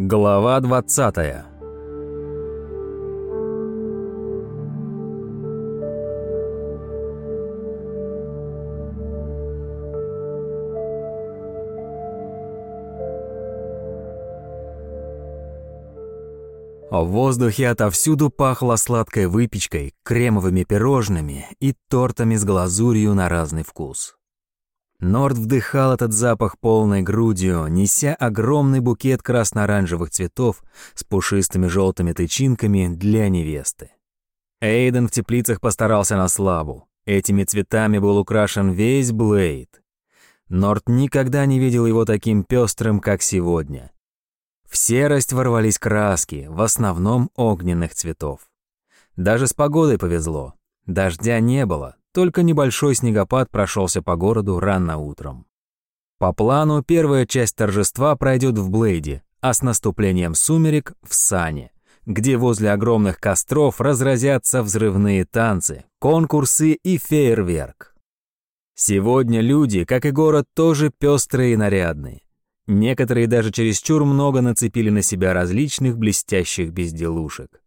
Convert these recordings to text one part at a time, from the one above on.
Глава 20 В воздухе отовсюду пахло сладкой выпечкой, кремовыми пирожными и тортами с глазурью на разный вкус. Норд вдыхал этот запах полной грудью, неся огромный букет красно-оранжевых цветов с пушистыми желтыми тычинками для невесты. Эйден в теплицах постарался на славу. Этими цветами был украшен весь Блейд. Норд никогда не видел его таким пестрым, как сегодня. В серость ворвались краски, в основном огненных цветов. Даже с погодой повезло. Дождя не было, только небольшой снегопад прошелся по городу рано утром. По плану первая часть торжества пройдет в Блейде, а с наступлением сумерек — в Сане, где возле огромных костров разразятся взрывные танцы, конкурсы и фейерверк. Сегодня люди, как и город, тоже пестрые и нарядные. Некоторые даже чересчур много нацепили на себя различных блестящих безделушек.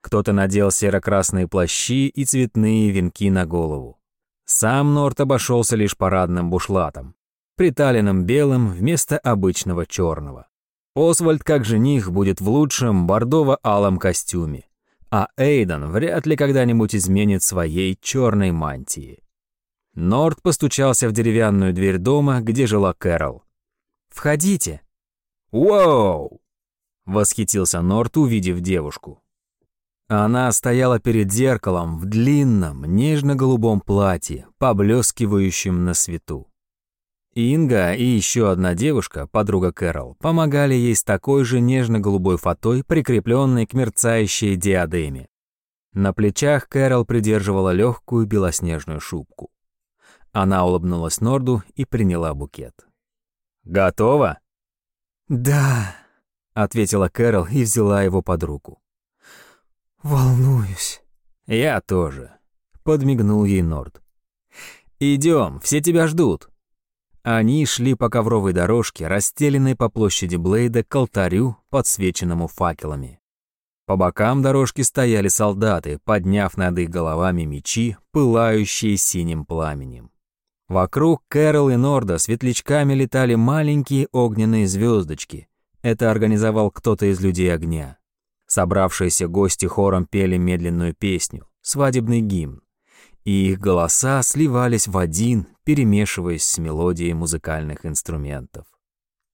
Кто-то надел серо-красные плащи и цветные венки на голову. Сам Норт обошелся лишь парадным бушлатом, приталенным белым вместо обычного черного. Освальд, как жених, будет в лучшем бордово-алом костюме, а Эйден вряд ли когда-нибудь изменит своей черной мантии. Норт постучался в деревянную дверь дома, где жила Кэрол. «Входите!» «Уоу!» — восхитился Норт, увидев девушку. Она стояла перед зеркалом в длинном, нежно-голубом платье, поблескивающем на свету. Инга и еще одна девушка, подруга Кэрол, помогали ей с такой же нежно-голубой фатой, прикрепленной к мерцающей диадеме. На плечах Кэрол придерживала легкую белоснежную шубку. Она улыбнулась Норду и приняла букет. «Готово?» «Да», — ответила Кэрол и взяла его под руку. «Волнуюсь». «Я тоже», — подмигнул ей Норд. «Идем, все тебя ждут». Они шли по ковровой дорожке, расстеленной по площади Блейда к алтарю, подсвеченному факелами. По бокам дорожки стояли солдаты, подняв над их головами мечи, пылающие синим пламенем. Вокруг Кэрол и Норда светлячками летали маленькие огненные звездочки. Это организовал кто-то из людей огня. Собравшиеся гости хором пели медленную песню, свадебный гимн. И их голоса сливались в один, перемешиваясь с мелодией музыкальных инструментов.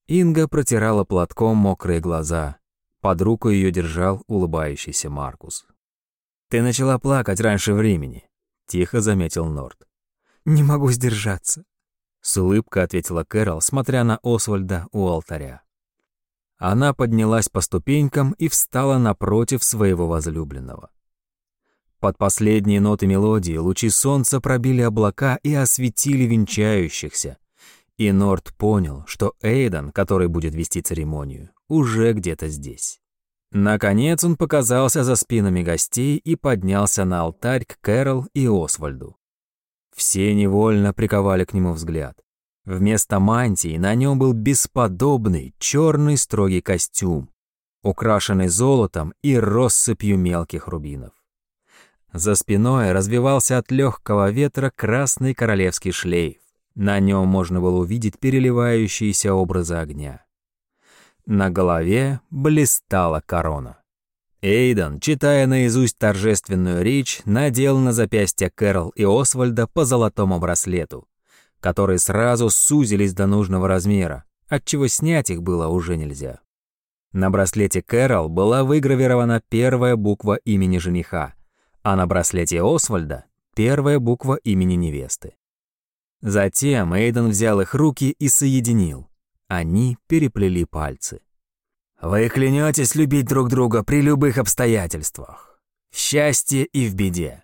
Инга протирала платком мокрые глаза. Под руку ее держал улыбающийся Маркус. «Ты начала плакать раньше времени», — тихо заметил Норд. Не могу сдержаться. С улыбкой ответила Кэрол, смотря на Освальда у алтаря. Она поднялась по ступенькам и встала напротив своего возлюбленного. Под последние ноты мелодии лучи солнца пробили облака и осветили венчающихся. И Норт понял, что Эйден, который будет вести церемонию, уже где-то здесь. Наконец он показался за спинами гостей и поднялся на алтарь к Кэрол и Освальду. Все невольно приковали к нему взгляд. Вместо мантии на нем был бесподобный черный строгий костюм, украшенный золотом и россыпью мелких рубинов. За спиной развивался от легкого ветра красный королевский шлейф. На нем можно было увидеть переливающиеся образы огня. На голове блистала корона. Эйден, читая наизусть торжественную речь, надел на запястье Кэрол и Освальда по золотому браслету, которые сразу сузились до нужного размера, отчего снять их было уже нельзя. На браслете Кэрол была выгравирована первая буква имени жениха, а на браслете Освальда — первая буква имени невесты. Затем Эйден взял их руки и соединил. Они переплели пальцы. Вы клянетесь любить друг друга при любых обстоятельствах. В счастье и в беде.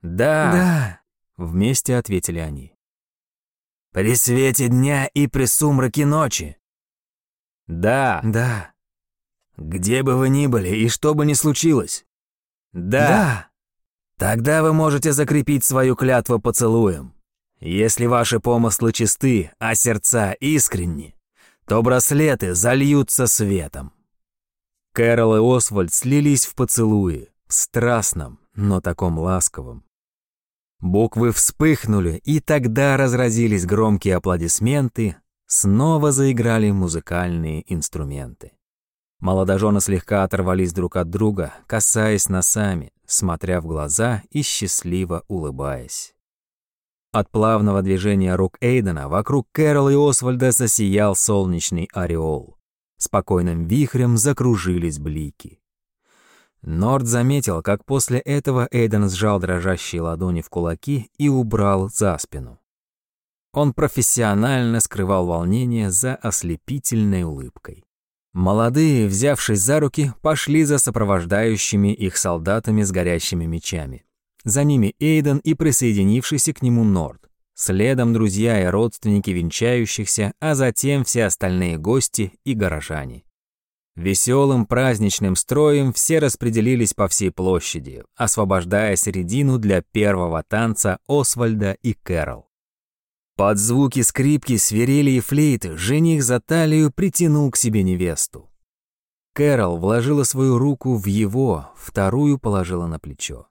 Да. Да. Вместе ответили они. При свете дня и при сумраке ночи. Да. Да. Где бы вы ни были и что бы ни случилось. Да. Да. Тогда вы можете закрепить свою клятву поцелуем. Если ваши помыслы чисты, а сердца искренни, то браслеты зальются светом. Кэрол и Освальд слились в поцелуе, страстном, но таком ласковом. Буквы вспыхнули, и тогда разразились громкие аплодисменты, снова заиграли музыкальные инструменты. Молодожены слегка оторвались друг от друга, касаясь носами, смотря в глаза и счастливо улыбаясь. От плавного движения рук Эйдена вокруг Кэрол и Освальда засиял солнечный ореол. Спокойным вихрем закружились блики. Норд заметил, как после этого Эйден сжал дрожащие ладони в кулаки и убрал за спину. Он профессионально скрывал волнение за ослепительной улыбкой. Молодые, взявшись за руки, пошли за сопровождающими их солдатами с горящими мечами. За ними Эйден и присоединившийся к нему Норд. Следом друзья и родственники венчающихся, а затем все остальные гости и горожане. Веселым праздничным строем все распределились по всей площади, освобождая середину для первого танца Освальда и Кэрол. Под звуки скрипки, свирели и флейты жених за талию притянул к себе невесту. Кэрол вложила свою руку в его, вторую положила на плечо.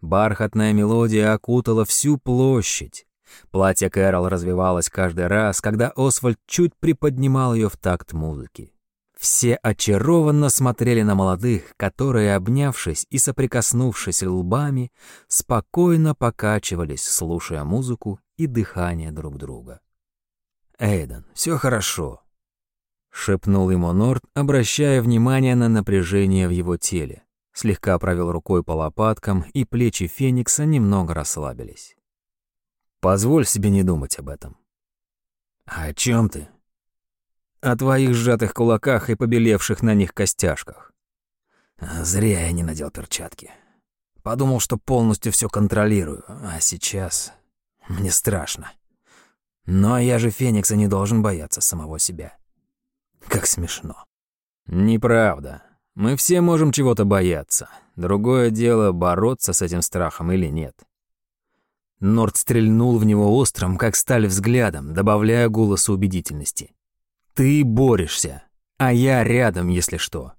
Бархатная мелодия окутала всю площадь. Платье Кэрол развивалось каждый раз, когда Освальд чуть приподнимал ее в такт музыки. Все очарованно смотрели на молодых, которые, обнявшись и соприкоснувшись лбами, спокойно покачивались, слушая музыку и дыхание друг друга. «Эйден, все хорошо», — шепнул ему Норд, обращая внимание на напряжение в его теле. Слегка провел рукой по лопаткам, и плечи Феникса немного расслабились. «Позволь себе не думать об этом». «О чем ты?» «О твоих сжатых кулаках и побелевших на них костяшках». «Зря я не надел перчатки. Подумал, что полностью все контролирую, а сейчас мне страшно. Но я же Феникса не должен бояться самого себя. Как смешно. Неправда. Мы все можем чего-то бояться. Другое дело, бороться с этим страхом или нет. Норд стрельнул в него острым, как сталь взглядом, добавляя голосу убедительности. «Ты борешься, а я рядом, если что.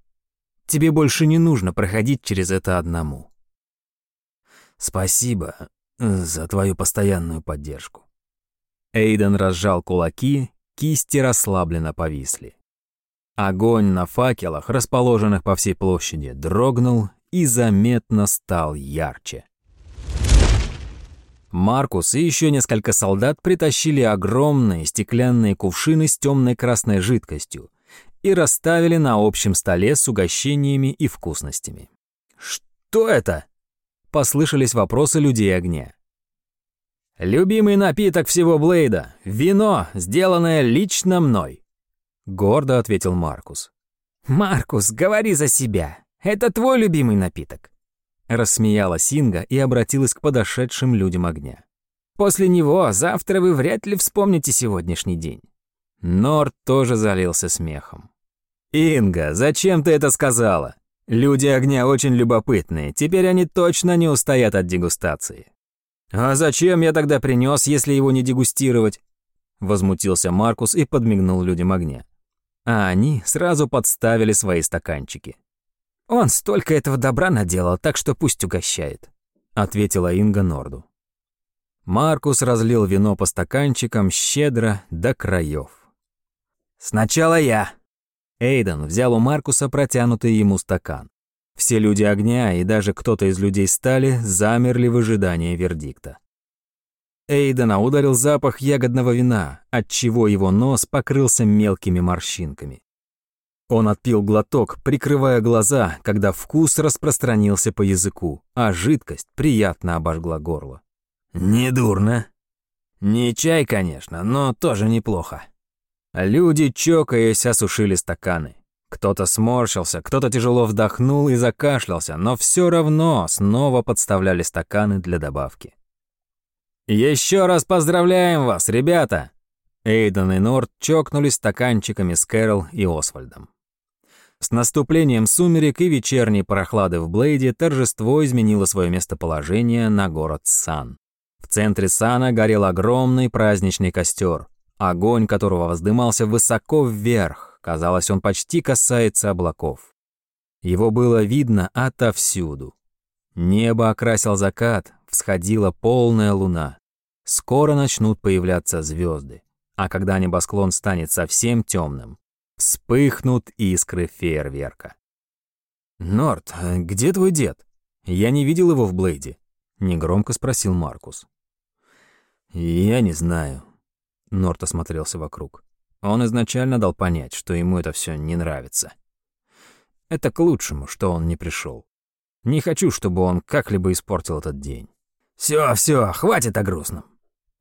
Тебе больше не нужно проходить через это одному». «Спасибо, за твою постоянную поддержку». Эйден разжал кулаки, кисти расслабленно повисли. Огонь на факелах, расположенных по всей площади, дрогнул и заметно стал ярче. Маркус и еще несколько солдат притащили огромные стеклянные кувшины с темной красной жидкостью и расставили на общем столе с угощениями и вкусностями. «Что это?» послышались вопросы людей огня. «Любимый напиток всего Блейда — вино, сделанное лично мной», — гордо ответил Маркус. «Маркус, говори за себя. Это твой любимый напиток», — рассмеялась Синга и обратилась к подошедшим людям огня. «После него завтра вы вряд ли вспомните сегодняшний день». Норд тоже залился смехом. «Инга, зачем ты это сказала? Люди огня очень любопытные, теперь они точно не устоят от дегустации. А зачем я тогда принес, если его не дегустировать? Возмутился Маркус и подмигнул людям огня. А они сразу подставили свои стаканчики. Он столько этого добра наделал, так что пусть угощает, ответила Инга Норду. Маркус разлил вино по стаканчикам щедро до краев. «Сначала я», Эйден взял у Маркуса протянутый ему стакан. Все люди огня и даже кто-то из людей стали замерли в ожидании вердикта. Эйдена ударил запах ягодного вина, отчего его нос покрылся мелкими морщинками. Он отпил глоток, прикрывая глаза, когда вкус распространился по языку, а жидкость приятно обожгла горло. «Недурно. Не чай, конечно, но тоже неплохо», Люди, чокаясь, осушили стаканы. Кто-то сморщился, кто-то тяжело вдохнул и закашлялся, но все равно снова подставляли стаканы для добавки. «Еще раз поздравляем вас, ребята!» Эйден и Норд чокнулись стаканчиками с Кэрол и Освальдом. С наступлением сумерек и вечерней прохлады в Блейде торжество изменило свое местоположение на город Сан. В центре Сана горел огромный праздничный костер, огонь которого воздымался высоко вверх, казалось, он почти касается облаков. Его было видно отовсюду. Небо окрасил закат, всходила полная луна. Скоро начнут появляться звезды, а когда небосклон станет совсем темным, вспыхнут искры фейерверка. «Норт, где твой дед? Я не видел его в Блейде», — негромко спросил Маркус. «Я не знаю». Норт осмотрелся вокруг. Он изначально дал понять, что ему это все не нравится. Это к лучшему, что он не пришел. Не хочу, чтобы он как-либо испортил этот день. Все, все, хватит о грустном.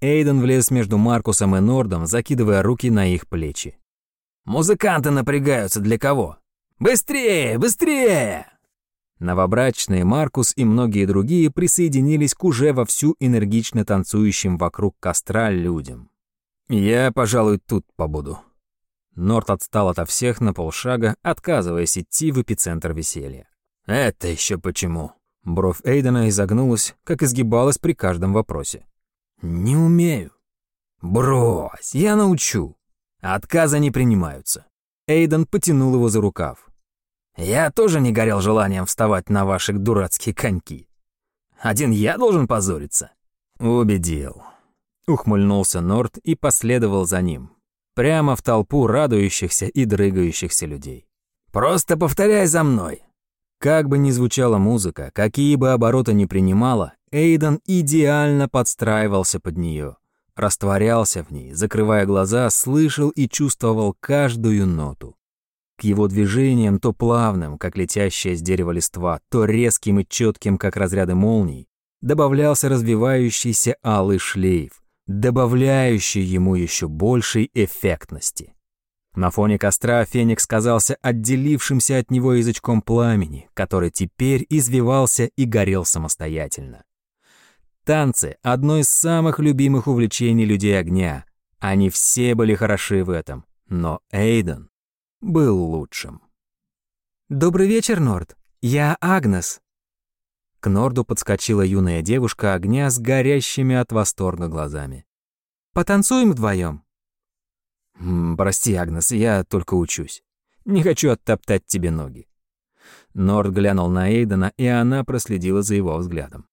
Эйден влез между Маркусом и Нордом, закидывая руки на их плечи. Музыканты напрягаются для кого? Быстрее, быстрее! Новобрачные Маркус и многие другие присоединились к уже вовсю энергично танцующим вокруг костра людям. «Я, пожалуй, тут побуду». Норт отстал ото всех на полшага, отказываясь идти в эпицентр веселья. «Это еще почему?» Бровь Эйдена изогнулась, как изгибалась при каждом вопросе. «Не умею». «Брось, я научу». Отказа не принимаются. Эйден потянул его за рукав. «Я тоже не горел желанием вставать на ваши дурацкие коньки. Один я должен позориться?» «Убедил». Ухмыльнулся Норт и последовал за ним. Прямо в толпу радующихся и дрыгающихся людей. «Просто повторяй за мной!» Как бы ни звучала музыка, какие бы обороты ни принимала, Эйден идеально подстраивался под нее, растворялся в ней, закрывая глаза, слышал и чувствовал каждую ноту. К его движениям, то плавным, как летящая с дерева листва, то резким и четким, как разряды молний, добавлялся развивающийся алый шлейф, добавляющий ему еще большей эффектности. На фоне костра Феникс казался отделившимся от него язычком пламени, который теперь извивался и горел самостоятельно. Танцы — одно из самых любимых увлечений людей огня. Они все были хороши в этом, но Эйден был лучшим. «Добрый вечер, Норд. Я Агнес», к Норду подскочила юная девушка огня с горящими от восторга глазами. «Потанцуем вдвоем. «Прости, Агнес, я только учусь. Не хочу оттоптать тебе ноги». Норд глянул на Эйдена, и она проследила за его взглядом.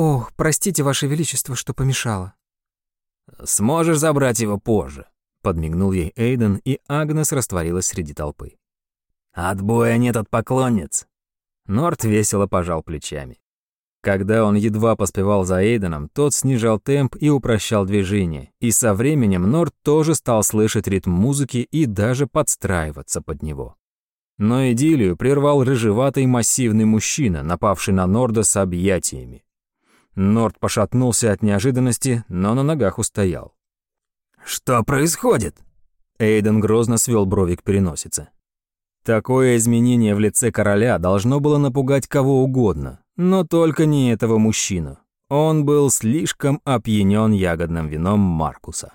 «Ох, простите, Ваше Величество, что помешала». «Сможешь забрать его позже», — подмигнул ей Эйден, и Агнес растворилась среди толпы. «Отбоя нет от поклонниц», Норт весело пожал плечами. Когда он едва поспевал за Эйденом, тот снижал темп и упрощал движение, и со временем Норт тоже стал слышать ритм музыки и даже подстраиваться под него. Но идиллию прервал рыжеватый массивный мужчина, напавший на Норда с объятиями. Норд пошатнулся от неожиданности, но на ногах устоял. «Что происходит?» Эйден грозно свел брови к переносице. Такое изменение в лице короля должно было напугать кого угодно, но только не этого мужчину. Он был слишком опьянен ягодным вином Маркуса.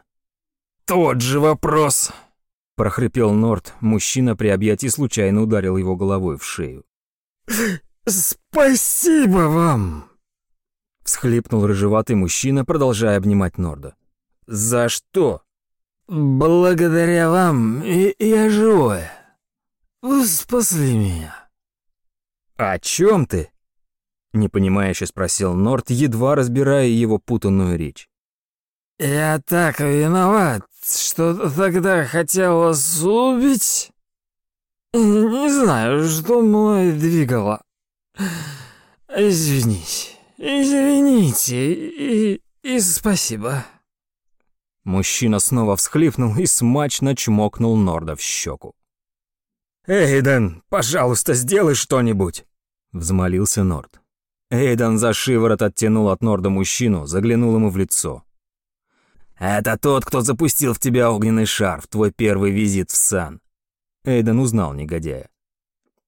«Тот же вопрос!» — прохрипел Норт. Мужчина при объятии случайно ударил его головой в шею. «Спасибо вам!» — всхлипнул рыжеватый мужчина, продолжая обнимать Норда. «За что?» «Благодаря вам я живой!» Вы спасли меня. О чем ты? Непонимающе спросил Норт, едва разбирая его путанную речь. Я так виноват, что тогда хотел вас убить. Не знаю, что мной двигало. Извините, извините и, и спасибо. Мужчина снова всхлипнул и смачно чмокнул Норда в щеку. «Эйден, пожалуйста, сделай что-нибудь!» — взмолился Норд. Эйден за шиворот оттянул от Норда мужчину, заглянул ему в лицо. «Это тот, кто запустил в тебя огненный шар в твой первый визит в Сан». Эйден узнал негодяя.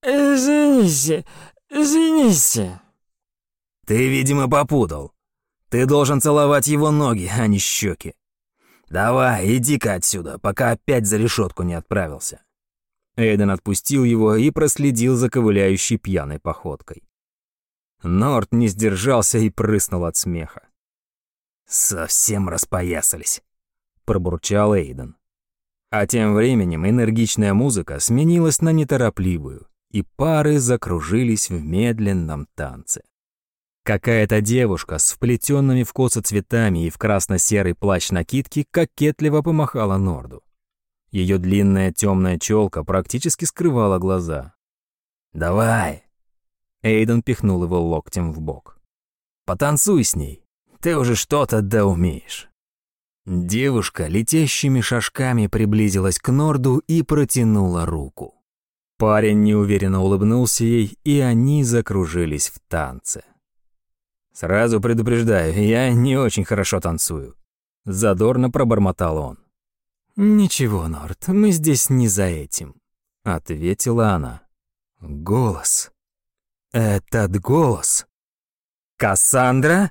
«Извините, извините». «Ты, видимо, попутал. Ты должен целовать его ноги, а не щеки. Давай, иди-ка отсюда, пока опять за решетку не отправился». Эйден отпустил его и проследил за ковыляющей пьяной походкой. Норт не сдержался и прыснул от смеха. «Совсем распоясались», — пробурчал Эйден. А тем временем энергичная музыка сменилась на неторопливую, и пары закружились в медленном танце. Какая-то девушка с вплетенными в косы цветами и в красно-серый плащ накидки кокетливо помахала Норду. Ее длинная темная челка практически скрывала глаза. «Давай!» Эйден пихнул его локтем в бок. «Потанцуй с ней, ты уже что-то да умеешь». Девушка летящими шажками приблизилась к Норду и протянула руку. Парень неуверенно улыбнулся ей, и они закружились в танце. «Сразу предупреждаю, я не очень хорошо танцую», — задорно пробормотал он. «Ничего, Норд, мы здесь не за этим», — ответила она. «Голос. Этот голос. Кассандра?»